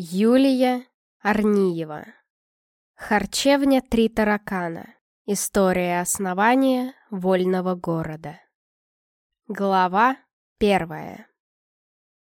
Юлия Арниева. Харчевня «Три таракана». История основания вольного города. Глава первая.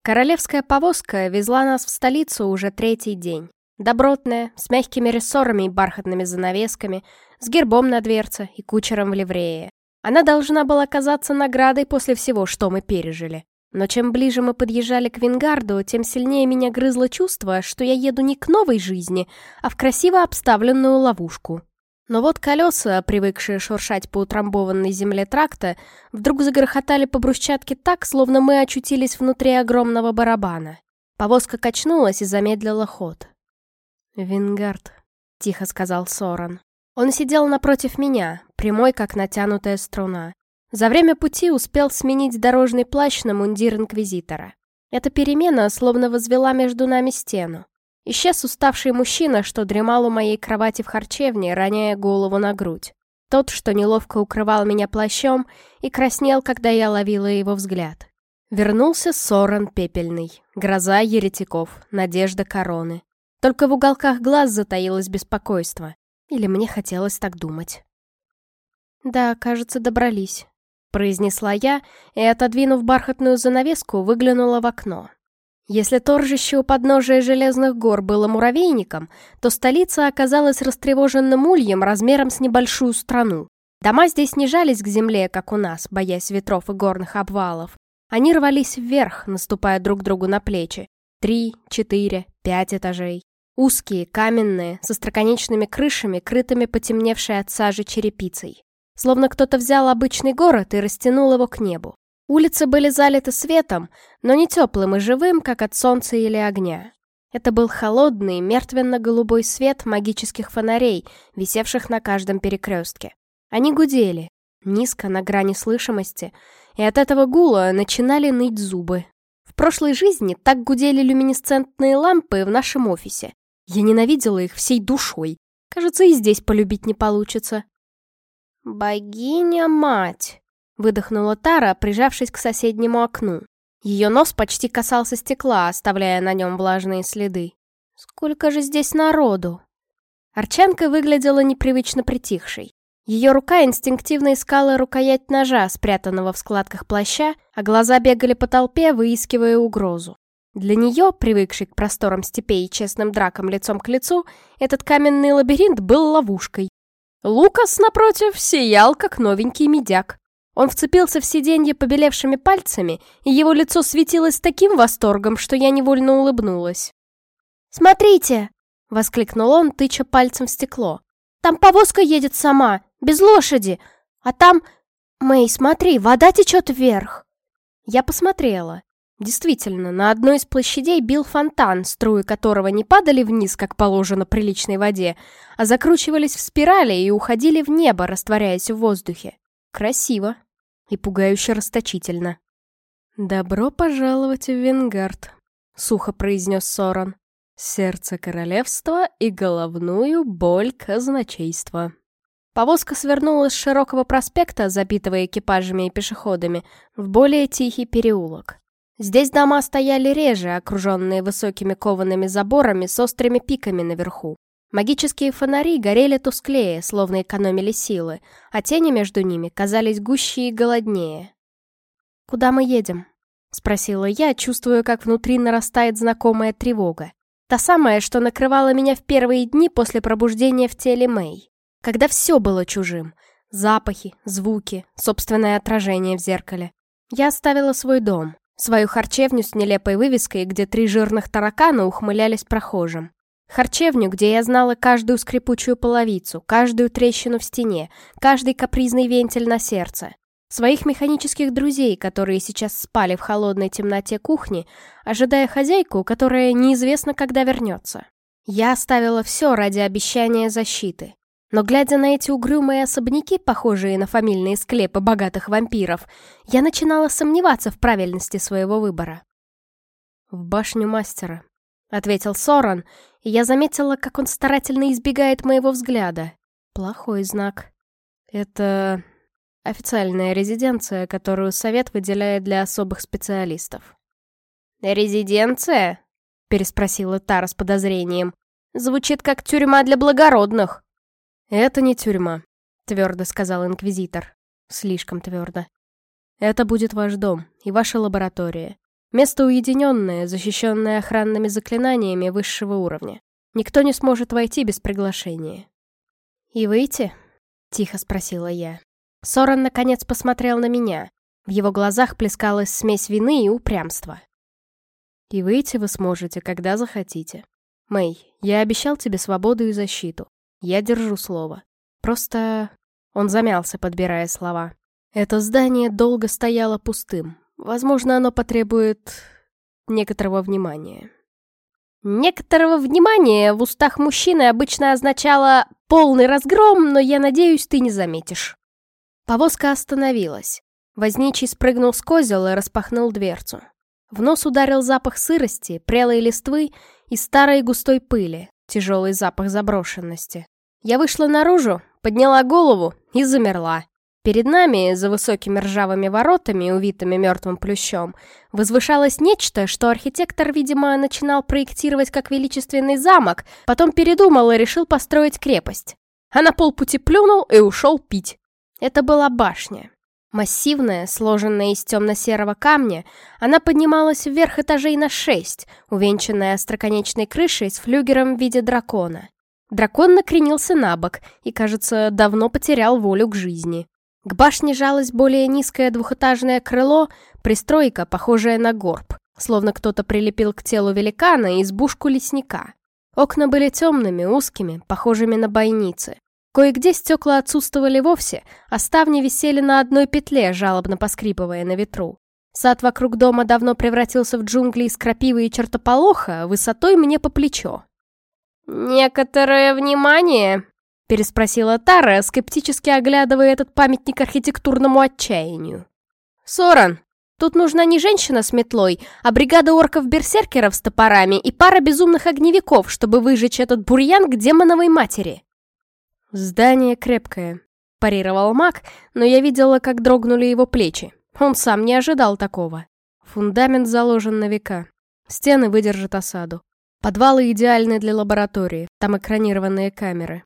Королевская повозка везла нас в столицу уже третий день. Добротная, с мягкими рессорами и бархатными занавесками, с гербом на дверце и кучером в ливрее. Она должна была казаться наградой после всего, что мы пережили. Но чем ближе мы подъезжали к Вингарду, тем сильнее меня грызло чувство, что я еду не к новой жизни, а в красиво обставленную ловушку. Но вот колеса, привыкшие шуршать по утрамбованной земле тракта, вдруг загрохотали по брусчатке так, словно мы очутились внутри огромного барабана. Повозка качнулась и замедлила ход. «Вингард», — тихо сказал Соран. Он сидел напротив меня, прямой, как натянутая струна. За время пути успел сменить дорожный плащ на мундир Инквизитора. Эта перемена словно возвела между нами стену. Исчез уставший мужчина, что дремал у моей кровати в харчевне, роняя голову на грудь. Тот, что неловко укрывал меня плащом и краснел, когда я ловила его взгляд. Вернулся Соран Пепельный, гроза еретиков, надежда короны. Только в уголках глаз затаилось беспокойство. Или мне хотелось так думать. Да, кажется, добрались произнесла я и, отодвинув бархатную занавеску, выглянула в окно. Если торжище у подножия Железных гор было муравейником, то столица оказалась растревоженным ульем размером с небольшую страну. Дома здесь не жались к земле, как у нас, боясь ветров и горных обвалов. Они рвались вверх, наступая друг другу на плечи. Три, четыре, пять этажей. Узкие, каменные, со строконечными крышами, крытыми потемневшей от сажи черепицей. Словно кто-то взял обычный город и растянул его к небу. Улицы были залиты светом, но не теплым и живым, как от солнца или огня. Это был холодный, мертвенно-голубой свет магических фонарей, висевших на каждом перекрестке. Они гудели, низко, на грани слышимости, и от этого гула начинали ныть зубы. В прошлой жизни так гудели люминесцентные лампы в нашем офисе. Я ненавидела их всей душой. Кажется, и здесь полюбить не получится. «Богиня-мать!» — выдохнула Тара, прижавшись к соседнему окну. Ее нос почти касался стекла, оставляя на нем влажные следы. «Сколько же здесь народу!» Арчанка выглядела непривычно притихшей. Ее рука инстинктивно искала рукоять ножа, спрятанного в складках плаща, а глаза бегали по толпе, выискивая угрозу. Для нее, привыкшей к просторам степей и честным дракам лицом к лицу, этот каменный лабиринт был ловушкой. Лукас, напротив, сиял, как новенький медяк. Он вцепился в сиденье побелевшими пальцами, и его лицо светилось таким восторгом, что я невольно улыбнулась. «Смотрите!» — воскликнул он, тыча пальцем в стекло. «Там повозка едет сама, без лошади, а там... Мэй, смотри, вода течет вверх!» Я посмотрела. Действительно, на одной из площадей бил фонтан, струи которого не падали вниз, как положено приличной воде, а закручивались в спирали и уходили в небо, растворяясь в воздухе. Красиво и пугающе расточительно. «Добро пожаловать в Венгард», — сухо произнес Соран. «Сердце королевства и головную боль казначейства». Повозка свернула с широкого проспекта, забитого экипажами и пешеходами, в более тихий переулок. Здесь дома стояли реже, окруженные высокими коваными заборами с острыми пиками наверху. Магические фонари горели тусклее, словно экономили силы, а тени между ними казались гуще и голоднее. «Куда мы едем?» — спросила я, чувствуя, как внутри нарастает знакомая тревога. Та самая, что накрывала меня в первые дни после пробуждения в теле Мэй. Когда все было чужим. Запахи, звуки, собственное отражение в зеркале. Я оставила свой дом. Свою харчевню с нелепой вывеской, где три жирных таракана ухмылялись прохожим. Харчевню, где я знала каждую скрипучую половицу, каждую трещину в стене, каждый капризный вентиль на сердце. Своих механических друзей, которые сейчас спали в холодной темноте кухни, ожидая хозяйку, которая неизвестно когда вернется. Я оставила все ради обещания защиты. Но глядя на эти угрюмые особняки, похожие на фамильные склепы богатых вампиров, я начинала сомневаться в правильности своего выбора. «В башню мастера», — ответил Соран, и я заметила, как он старательно избегает моего взгляда. Плохой знак. Это официальная резиденция, которую совет выделяет для особых специалистов. «Резиденция?» — переспросила Тара с подозрением. «Звучит как тюрьма для благородных». «Это не тюрьма», — твердо сказал Инквизитор. Слишком твердо. «Это будет ваш дом и ваша лаборатория. Место уединенное, защищенное охранными заклинаниями высшего уровня. Никто не сможет войти без приглашения». «И выйти?» — тихо спросила я. Соран наконец посмотрел на меня. В его глазах плескалась смесь вины и упрямства. «И выйти вы сможете, когда захотите. Мэй, я обещал тебе свободу и защиту. Я держу слово. Просто...» Он замялся, подбирая слова. «Это здание долго стояло пустым. Возможно, оно потребует... некоторого внимания». Некоторого внимания в устах мужчины обычно означало «полный разгром, но я надеюсь, ты не заметишь». Повозка остановилась. Возничий спрыгнул с козел и распахнул дверцу. В нос ударил запах сырости, прелой листвы и старой густой пыли, тяжелый запах заброшенности. Я вышла наружу, подняла голову и замерла. Перед нами, за высокими ржавыми воротами, увитыми мертвым плющом, возвышалось нечто, что архитектор, видимо, начинал проектировать как величественный замок, потом передумал и решил построить крепость. А на полпути плюнул и ушел пить. Это была башня. Массивная, сложенная из темно-серого камня, она поднималась вверх этажей на шесть, увенчанная остроконечной крышей с флюгером в виде дракона. Дракон накренился на бок и, кажется, давно потерял волю к жизни. К башне жалось более низкое двухэтажное крыло, пристройка, похожая на горб, словно кто-то прилепил к телу великана избушку лесника. Окна были темными, узкими, похожими на бойницы. Кое-где стекла отсутствовали вовсе, а ставни висели на одной петле, жалобно поскрипывая на ветру. Сад вокруг дома давно превратился в джунгли из крапивы и чертополоха, высотой мне по плечо. «Некоторое внимание?» — переспросила Тара, скептически оглядывая этот памятник архитектурному отчаянию. «Соран, тут нужна не женщина с метлой, а бригада орков-берсеркеров с топорами и пара безумных огневиков, чтобы выжечь этот бурьян к демоновой матери». «Здание крепкое», — парировал маг, но я видела, как дрогнули его плечи. Он сам не ожидал такого. Фундамент заложен на века. Стены выдержат осаду. Подвалы идеальны для лаборатории, там экранированные камеры.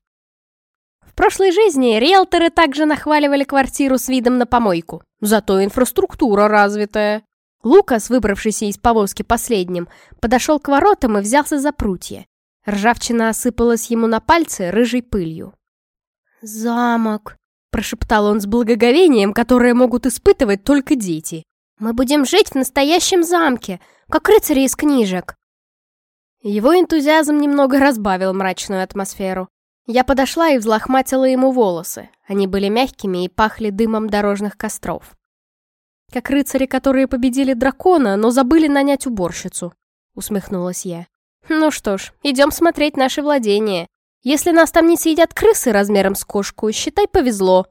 В прошлой жизни риэлторы также нахваливали квартиру с видом на помойку. Зато инфраструктура развитая. Лукас, выбравшийся из повозки последним, подошел к воротам и взялся за прутья. Ржавчина осыпалась ему на пальцы рыжей пылью. «Замок», — прошептал он с благоговением, которое могут испытывать только дети. «Мы будем жить в настоящем замке, как рыцари из книжек». Его энтузиазм немного разбавил мрачную атмосферу. Я подошла и взлохматила ему волосы. Они были мягкими и пахли дымом дорожных костров. «Как рыцари, которые победили дракона, но забыли нанять уборщицу», — усмехнулась я. «Ну что ж, идем смотреть наши владения. Если нас там не съедят крысы размером с кошку, считай, повезло».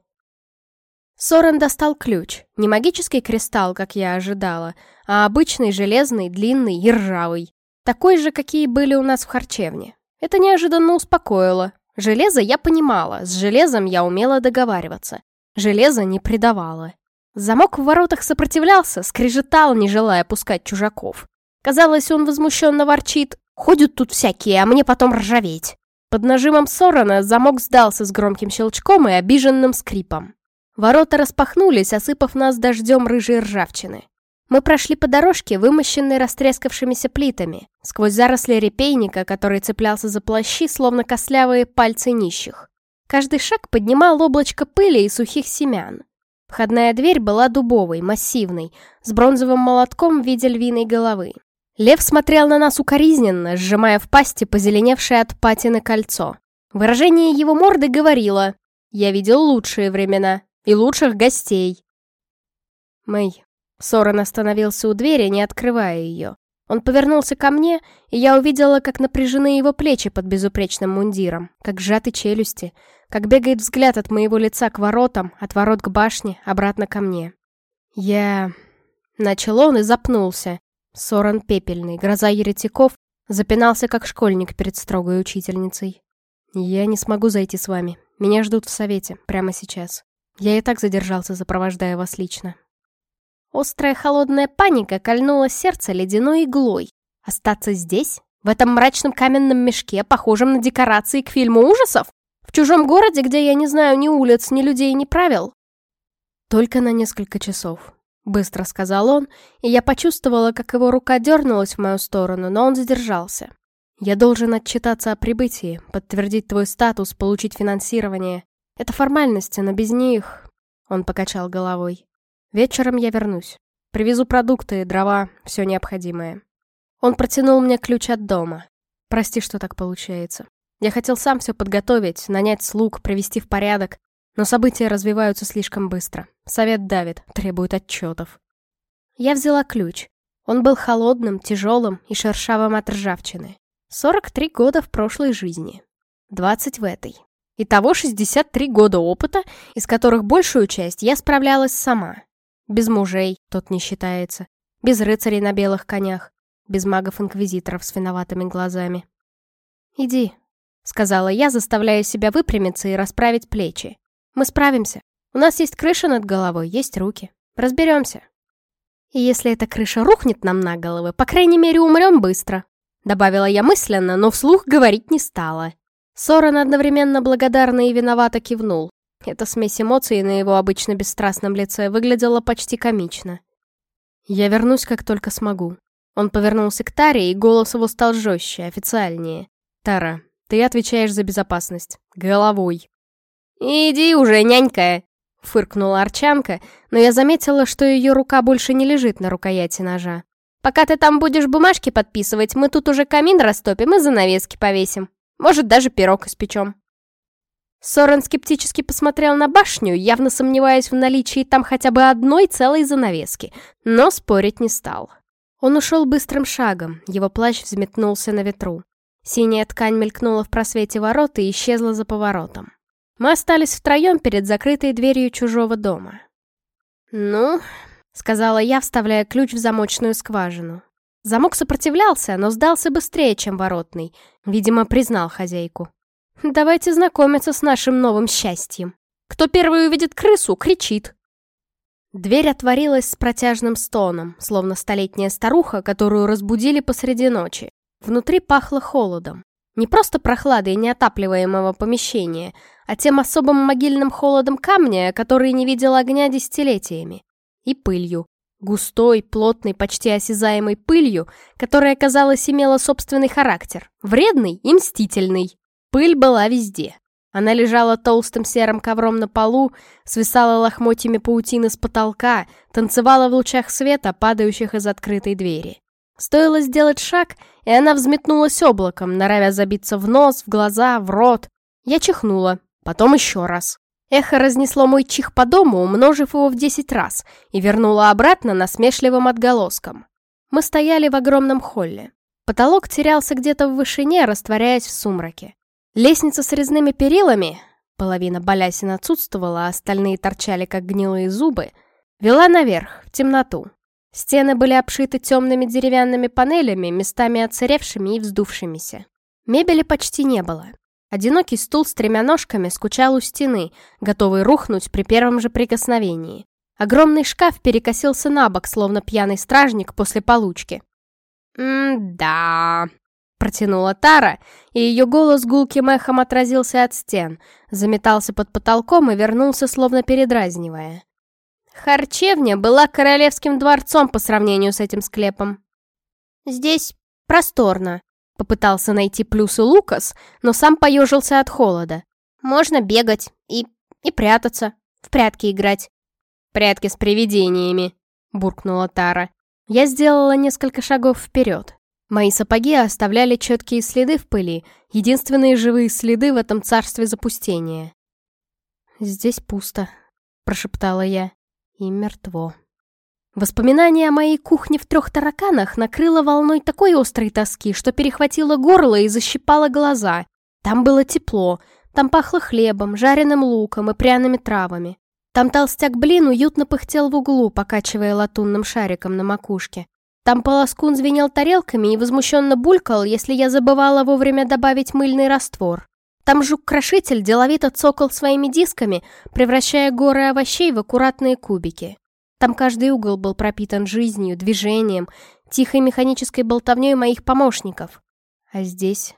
Сорен достал ключ. Не магический кристалл, как я ожидала, а обычный железный, длинный и ржавый. Такой же, какие были у нас в харчевне. Это неожиданно успокоило. Железо я понимала, с железом я умела договариваться. Железо не предавало. Замок в воротах сопротивлялся, скрежетал, не желая пускать чужаков. Казалось, он возмущенно ворчит. «Ходят тут всякие, а мне потом ржаветь». Под нажимом Сорона замок сдался с громким щелчком и обиженным скрипом. Ворота распахнулись, осыпав нас дождем рыжей ржавчины. Мы прошли по дорожке, вымощенной растрескавшимися плитами, сквозь заросли репейника, который цеплялся за плащи, словно кослявые пальцы нищих. Каждый шаг поднимал облачко пыли и сухих семян. Входная дверь была дубовой, массивной, с бронзовым молотком в виде львиной головы. Лев смотрел на нас укоризненно, сжимая в пасти позеленевшее от патины кольцо. Выражение его морды говорило «Я видел лучшие времена и лучших гостей». Мэй. Сорен остановился у двери, не открывая ее. Он повернулся ко мне, и я увидела, как напряжены его плечи под безупречным мундиром, как сжаты челюсти, как бегает взгляд от моего лица к воротам, от ворот к башне, обратно ко мне. Я... Начал он и запнулся, Соран пепельный, гроза еретиков, запинался как школьник перед строгой учительницей. «Я не смогу зайти с вами. Меня ждут в совете, прямо сейчас. Я и так задержался, сопровождая вас лично». Острая холодная паника кольнула сердце ледяной иглой. Остаться здесь? В этом мрачном каменном мешке, похожем на декорации к фильму ужасов? В чужом городе, где я не знаю ни улиц, ни людей, ни правил? Только на несколько часов. Быстро сказал он, и я почувствовала, как его рука дернулась в мою сторону, но он задержался. Я должен отчитаться о прибытии, подтвердить твой статус, получить финансирование. Это формальности, но без них... Он покачал головой. Вечером я вернусь. Привезу продукты, дрова, все необходимое. Он протянул мне ключ от дома. Прости, что так получается. Я хотел сам все подготовить, нанять слуг, привести в порядок, но события развиваются слишком быстро. Совет давит, требует отчетов. Я взяла ключ. Он был холодным, тяжелым и шершавым от ржавчины. 43 года в прошлой жизни. 20 в этой. Итого 63 года опыта, из которых большую часть я справлялась сама. Без мужей, тот не считается. Без рыцарей на белых конях. Без магов-инквизиторов с виноватыми глазами. «Иди», — сказала я, заставляя себя выпрямиться и расправить плечи. «Мы справимся. У нас есть крыша над головой, есть руки. Разберемся». «И если эта крыша рухнет нам на головы, по крайней мере, умрем быстро», — добавила я мысленно, но вслух говорить не стала. Сорен одновременно благодарно и виновато кивнул. Эта смесь эмоций на его обычно бесстрастном лице выглядела почти комично. «Я вернусь, как только смогу». Он повернулся к Таре, и голос его стал жестче, официальнее. «Тара, ты отвечаешь за безопасность. Головой». «Иди уже, нянька!» — фыркнула Арчанка, но я заметила, что ее рука больше не лежит на рукояти ножа. «Пока ты там будешь бумажки подписывать, мы тут уже камин растопим и занавески повесим». Может, даже пирог испечем. Сорен скептически посмотрел на башню, явно сомневаясь в наличии там хотя бы одной целой занавески, но спорить не стал. Он ушел быстрым шагом, его плащ взметнулся на ветру. Синяя ткань мелькнула в просвете ворот и исчезла за поворотом. Мы остались втроем перед закрытой дверью чужого дома. «Ну», — сказала я, вставляя ключ в замочную скважину. Замок сопротивлялся, но сдался быстрее, чем воротный. Видимо, признал хозяйку. «Давайте знакомиться с нашим новым счастьем. Кто первый увидит крысу, кричит». Дверь отворилась с протяжным стоном, словно столетняя старуха, которую разбудили посреди ночи. Внутри пахло холодом. Не просто прохладой неотапливаемого помещения, а тем особым могильным холодом камня, который не видел огня десятилетиями. И пылью, Густой, плотной, почти осязаемой пылью, которая, казалось, имела собственный характер. Вредный и мстительный. Пыль была везде. Она лежала толстым серым ковром на полу, свисала лохмотьями паутины с потолка, танцевала в лучах света, падающих из открытой двери. Стоило сделать шаг, и она взметнулась облаком, норовя забиться в нос, в глаза, в рот. Я чихнула, потом еще раз. Эхо разнесло мой чих по дому, умножив его в десять раз, и вернуло обратно насмешливым отголоском. Мы стояли в огромном холле. Потолок терялся где-то в вышине, растворяясь в сумраке. Лестница с резными перилами, половина балясин отсутствовала, а остальные торчали, как гнилые зубы, вела наверх, в темноту. Стены были обшиты темными деревянными панелями, местами отсыревшими и вздувшимися. Мебели почти не было. Одинокий стул с тремя ножками скучал у стены, готовый рухнуть при первом же прикосновении. Огромный шкаф перекосился на бок, словно пьяный стражник после получки. «М-да...» Протянула Тара, и ее голос гулким эхом отразился от стен, заметался под потолком и вернулся, словно передразнивая. Харчевня была королевским дворцом по сравнению с этим склепом. Здесь просторно, Попытался найти плюсы Лукас, но сам поежился от холода. Можно бегать и... и прятаться. В прятки играть. «Прятки с привидениями», — буркнула Тара. Я сделала несколько шагов вперед. Мои сапоги оставляли четкие следы в пыли, единственные живые следы в этом царстве запустения. «Здесь пусто», — прошептала я, — «и мертво». Воспоминание о моей кухне в трех тараканах накрыло волной такой острой тоски, что перехватило горло и защипало глаза. Там было тепло, там пахло хлебом, жареным луком и пряными травами. Там толстяк-блин уютно пыхтел в углу, покачивая латунным шариком на макушке. Там полоскун звенел тарелками и возмущенно булькал, если я забывала вовремя добавить мыльный раствор. Там жук-крошитель деловито цокал своими дисками, превращая горы овощей в аккуратные кубики. Там каждый угол был пропитан жизнью, движением, тихой механической болтовней моих помощников. А здесь...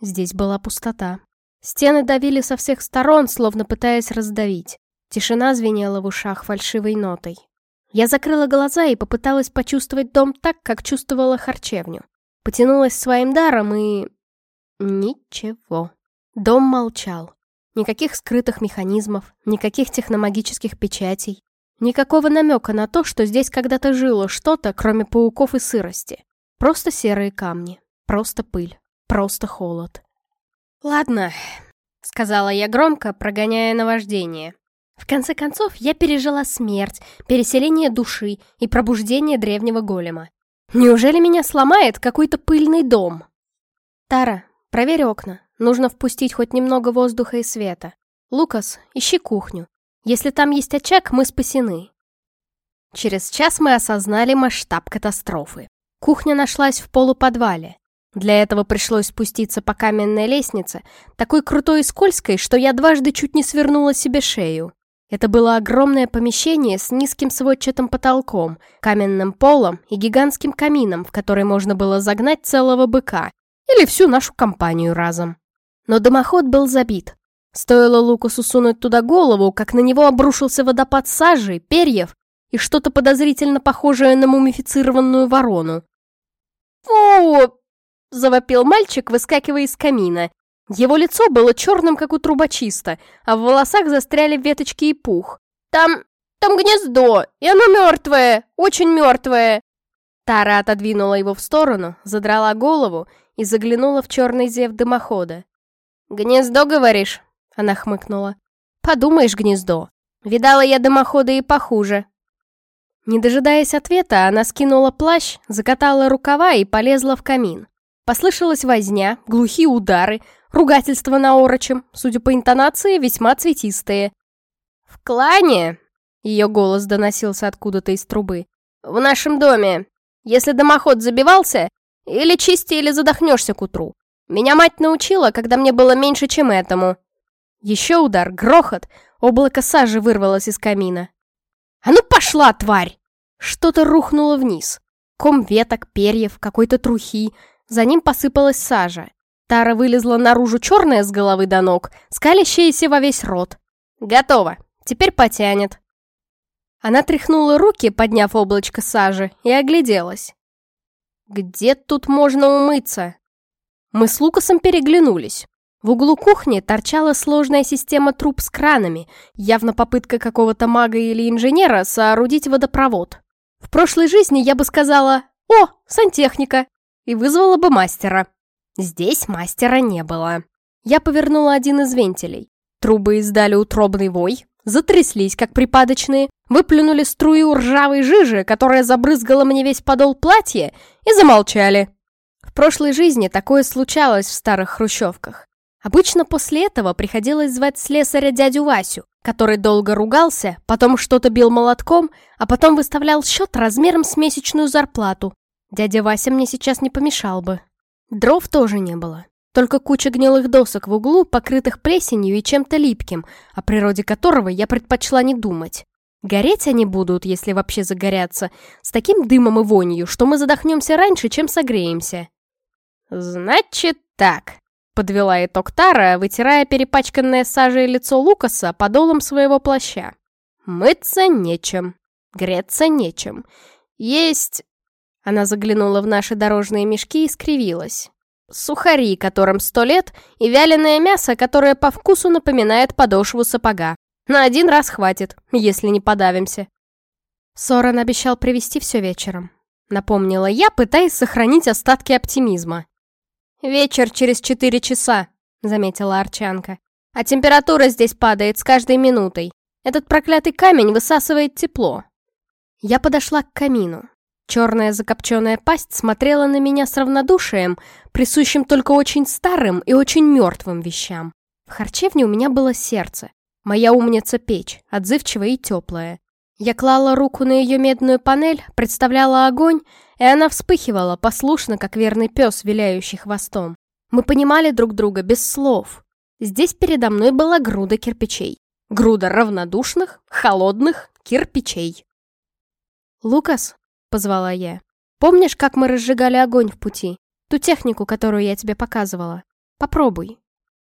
здесь была пустота. Стены давили со всех сторон, словно пытаясь раздавить. Тишина звенела в ушах фальшивой нотой. Я закрыла глаза и попыталась почувствовать дом так, как чувствовала харчевню. Потянулась своим даром и... Ничего. Дом молчал. Никаких скрытых механизмов, никаких техномагических печатей. Никакого намека на то, что здесь когда-то жило что-то, кроме пауков и сырости. Просто серые камни, просто пыль, просто холод. «Ладно», — сказала я громко, прогоняя наваждение. В конце концов, я пережила смерть, переселение души и пробуждение древнего голема. Неужели меня сломает какой-то пыльный дом? Тара, проверь окна. Нужно впустить хоть немного воздуха и света. Лукас, ищи кухню. Если там есть очаг, мы спасены. Через час мы осознали масштаб катастрофы. Кухня нашлась в полуподвале. Для этого пришлось спуститься по каменной лестнице, такой крутой и скользкой, что я дважды чуть не свернула себе шею. Это было огромное помещение с низким сводчатым потолком, каменным полом и гигантским камином, в который можно было загнать целого быка или всю нашу компанию разом. Но дымоход был забит. Стоило Лукасу сунуть туда голову, как на него обрушился водопад сажи, перьев и что-то подозрительно похожее на мумифицированную ворону. «Фу!» завопил мальчик, выскакивая из камина. Его лицо было черным, как у трубочиста, а в волосах застряли веточки и пух. «Там... там гнездо, и оно мертвое, очень мертвое!» Тара отодвинула его в сторону, задрала голову и заглянула в черный зев дымохода. «Гнездо, говоришь?» — она хмыкнула. «Подумаешь, гнездо. Видала я дымоходы и похуже». Не дожидаясь ответа, она скинула плащ, закатала рукава и полезла в камин. Послышалась возня, глухие удары, ругательства на орочем, судя по интонации, весьма цветистые. «В клане!» — ее голос доносился откуда-то из трубы. «В нашем доме. Если дымоход забивался, или чисти, или задохнешься к утру. Меня мать научила, когда мне было меньше, чем этому». Еще удар, грохот, облако сажи вырвалось из камина. «А ну пошла, тварь!» Что-то рухнуло вниз. Ком веток, перьев, какой-то трухи, за ним посыпалась сажа. Тара вылезла наружу черная с головы до ног, скалящаяся во весь рот. «Готово. Теперь потянет». Она тряхнула руки, подняв облачко сажи, и огляделась. «Где тут можно умыться?» Мы с Лукасом переглянулись. В углу кухни торчала сложная система труб с кранами, явно попытка какого-то мага или инженера соорудить водопровод. В прошлой жизни я бы сказала «О, сантехника!» и вызвала бы мастера. Здесь мастера не было. Я повернула один из вентилей. Трубы издали утробный вой, затряслись, как припадочные, выплюнули струю ржавой жижи, которая забрызгала мне весь подол платья, и замолчали. В прошлой жизни такое случалось в старых хрущевках. Обычно после этого приходилось звать слесаря дядю Васю, который долго ругался, потом что-то бил молотком, а потом выставлял счет размером с месячную зарплату, Дядя Вася мне сейчас не помешал бы. Дров тоже не было. Только куча гнилых досок в углу, покрытых плесенью и чем-то липким, о природе которого я предпочла не думать. Гореть они будут, если вообще загорятся, с таким дымом и вонью, что мы задохнемся раньше, чем согреемся. «Значит так», — подвела итог Тара, вытирая перепачканное сажей лицо Лукаса подолом своего плаща. «Мыться нечем, греться нечем. Есть она заглянула в наши дорожные мешки и скривилась. Сухари, которым сто лет, и вяленое мясо, которое по вкусу напоминает подошву сапога. На один раз хватит, если не подавимся. Сорен обещал привезти все вечером. Напомнила я, пытаясь сохранить остатки оптимизма. «Вечер через четыре часа», — заметила Арчанка. «А температура здесь падает с каждой минутой. Этот проклятый камень высасывает тепло». Я подошла к камину. Черная закопченная пасть смотрела на меня с равнодушием, присущим только очень старым и очень мертвым вещам. В харчевне у меня было сердце. Моя умница печь, отзывчивая и теплая. Я клала руку на ее медную панель, представляла огонь, и она вспыхивала, послушно, как верный пес, виляющий хвостом. Мы понимали друг друга без слов. Здесь передо мной была груда кирпичей. Груда равнодушных, холодных кирпичей. «Лукас», позвала я. Помнишь, как мы разжигали огонь в пути? Ту технику, которую я тебе показывала. Попробуй».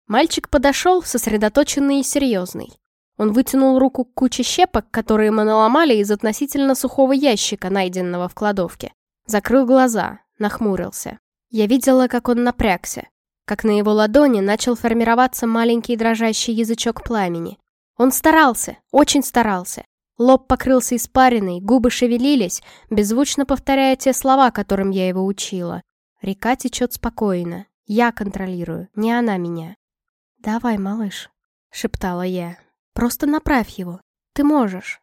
Мальчик подошел, сосредоточенный и серьезный. Он вытянул руку к куче щепок, которые мы наломали из относительно сухого ящика, найденного в кладовке. Закрыл глаза, нахмурился. Я видела, как он напрягся, как на его ладони начал формироваться маленький дрожащий язычок пламени. Он старался, очень старался. Лоб покрылся испариной, губы шевелились, беззвучно повторяя те слова, которым я его учила. Река течет спокойно. Я контролирую, не она меня. «Давай, малыш», — шептала я. Просто направь его. Ты можешь.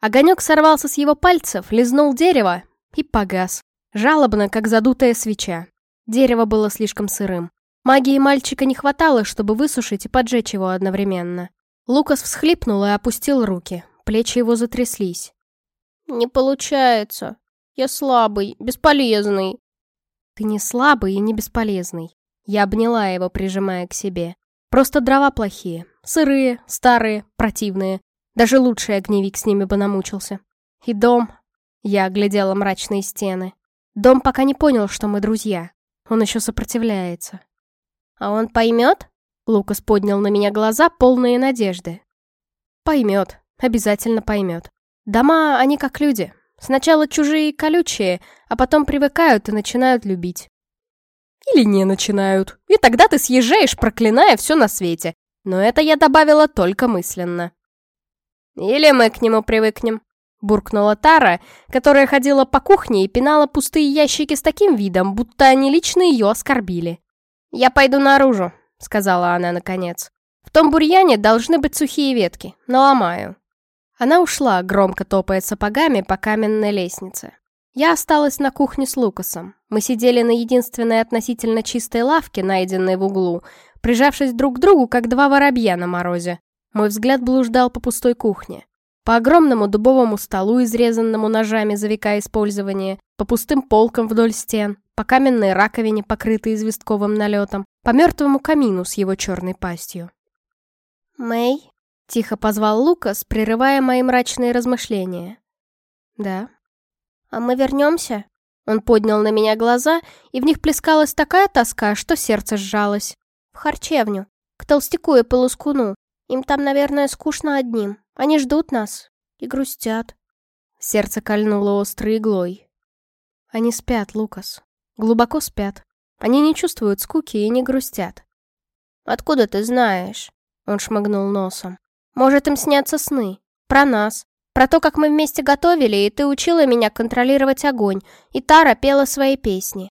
Огонек сорвался с его пальцев, лизнул дерево и погас. Жалобно, как задутая свеча. Дерево было слишком сырым. Магии мальчика не хватало, чтобы высушить и поджечь его одновременно. Лукас всхлипнул и опустил руки. Плечи его затряслись. «Не получается. Я слабый, бесполезный». «Ты не слабый и не бесполезный». Я обняла его, прижимая к себе. «Просто дрова плохие. Сырые, старые, противные. Даже лучший огневик с ними бы намучился. И дом. Я оглядела мрачные стены. Дом пока не понял, что мы друзья. Он еще сопротивляется. «А он поймет?» Лукас поднял на меня глаза, полные надежды. «Поймет. Обязательно поймет. Дома, они как люди. Сначала чужие и колючие, а потом привыкают и начинают любить. Или не начинают. И тогда ты съезжаешь, проклиная все на свете но это я добавила только мысленно. «Или мы к нему привыкнем», — буркнула Тара, которая ходила по кухне и пинала пустые ящики с таким видом, будто они лично ее оскорбили. «Я пойду наружу», — сказала она наконец. «В том бурьяне должны быть сухие ветки. Наломаю». Она ушла, громко топая сапогами по каменной лестнице. Я осталась на кухне с Лукасом. Мы сидели на единственной относительно чистой лавке, найденной в углу, прижавшись друг к другу, как два воробья на морозе. Мой взгляд блуждал по пустой кухне. По огромному дубовому столу, изрезанному ножами за века использования, по пустым полкам вдоль стен, по каменной раковине, покрытой известковым налетом, по мертвому камину с его черной пастью. «Мэй?» — тихо позвал Лукас, прерывая мои мрачные размышления. «Да». «А мы вернемся?» Он поднял на меня глаза, и в них плескалась такая тоска, что сердце сжалось харчевню, к толстяку и полускуну. Им там, наверное, скучно одним. Они ждут нас и грустят. Сердце кольнуло острой иглой. Они спят, Лукас. Глубоко спят. Они не чувствуют скуки и не грустят. «Откуда ты знаешь?» Он шмыгнул носом. «Может, им снятся сны. Про нас. Про то, как мы вместе готовили, и ты учила меня контролировать огонь, и Тара пела свои песни».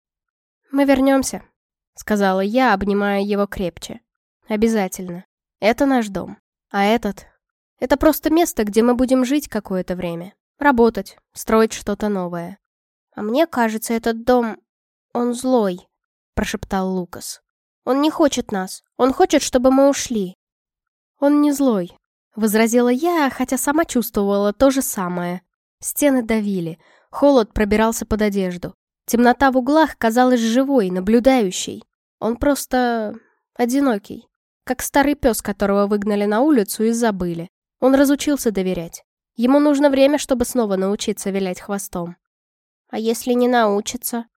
«Мы вернемся», — сказала я, обнимая его крепче. «Обязательно. Это наш дом. А этот? Это просто место, где мы будем жить какое-то время. Работать, строить что-то новое». «А мне кажется, этот дом... он злой», — прошептал Лукас. «Он не хочет нас. Он хочет, чтобы мы ушли». «Он не злой», — возразила я, хотя сама чувствовала то же самое. Стены давили, холод пробирался под одежду. Темнота в углах казалась живой, наблюдающей. Он просто... одинокий. Как старый пес, которого выгнали на улицу и забыли. Он разучился доверять. Ему нужно время, чтобы снова научиться вилять хвостом. А если не научится?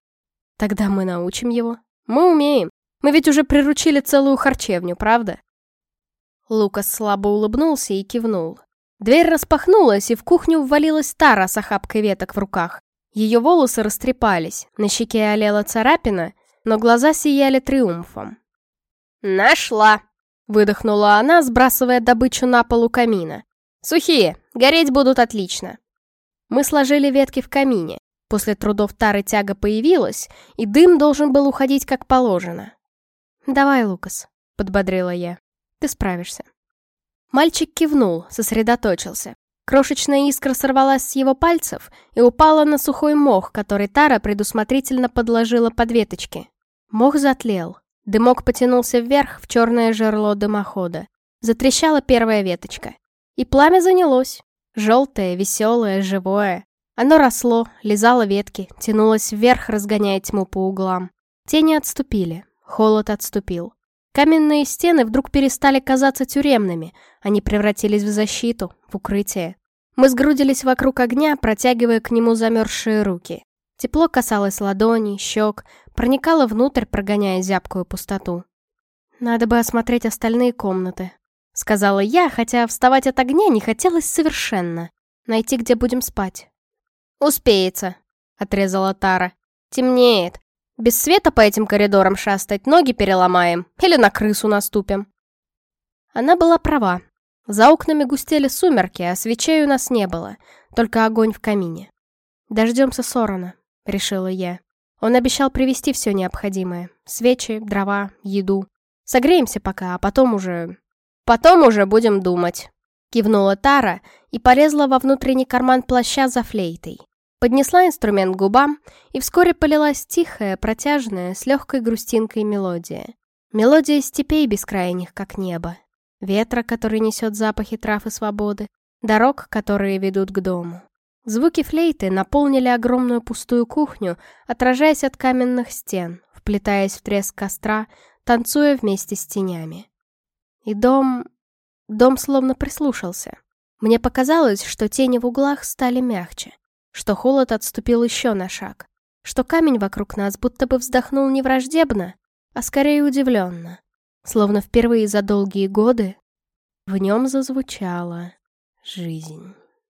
Тогда мы научим его. Мы умеем. Мы ведь уже приручили целую харчевню, правда? Лукас слабо улыбнулся и кивнул. Дверь распахнулась, и в кухню ввалилась Тара с охапкой веток в руках. Ее волосы растрепались, на щеке олела царапина, но глаза сияли триумфом. «Нашла!» — выдохнула она, сбрасывая добычу на полу камина. «Сухие, гореть будут отлично!» Мы сложили ветки в камине. После трудов Тары тяга появилась, и дым должен был уходить как положено. «Давай, Лукас», — подбодрила я. «Ты справишься». Мальчик кивнул, сосредоточился. Крошечная искра сорвалась с его пальцев и упала на сухой мох, который Тара предусмотрительно подложила под веточки. Мох затлел. Дымок потянулся вверх в черное жерло дымохода. Затрещала первая веточка. И пламя занялось. Желтое, веселое, живое. Оно росло, лизало ветки, тянулось вверх, разгоняя тьму по углам. Тени отступили, холод отступил. Каменные стены вдруг перестали казаться тюремными, они превратились в защиту, в укрытие. Мы сгрудились вокруг огня, протягивая к нему замерзшие руки. Тепло касалось ладоней, щек, проникало внутрь, прогоняя зябкую пустоту. «Надо бы осмотреть остальные комнаты», — сказала я, хотя вставать от огня не хотелось совершенно. Найти, где будем спать. «Успеется», — отрезала Тара. «Темнеет. Без света по этим коридорам шастать, ноги переломаем или на крысу наступим». Она была права. За окнами густели сумерки, а свечей у нас не было, только огонь в камине. «Дождемся Сорона», — решила я. Он обещал привезти все необходимое. Свечи, дрова, еду. Согреемся пока, а потом уже... Потом уже будем думать. Кивнула Тара и полезла во внутренний карман плаща за флейтой. Поднесла инструмент к губам, и вскоре полилась тихая, протяжная, с легкой грустинкой мелодия. Мелодия степей бескрайних, как небо. Ветра, который несет запахи трав и свободы. Дорог, которые ведут к дому. Звуки флейты наполнили огромную пустую кухню, отражаясь от каменных стен, вплетаясь в треск костра, танцуя вместе с тенями. И дом... дом словно прислушался. Мне показалось, что тени в углах стали мягче, что холод отступил еще на шаг, что камень вокруг нас будто бы вздохнул не враждебно, а скорее удивленно, словно впервые за долгие годы в нем зазвучала жизнь.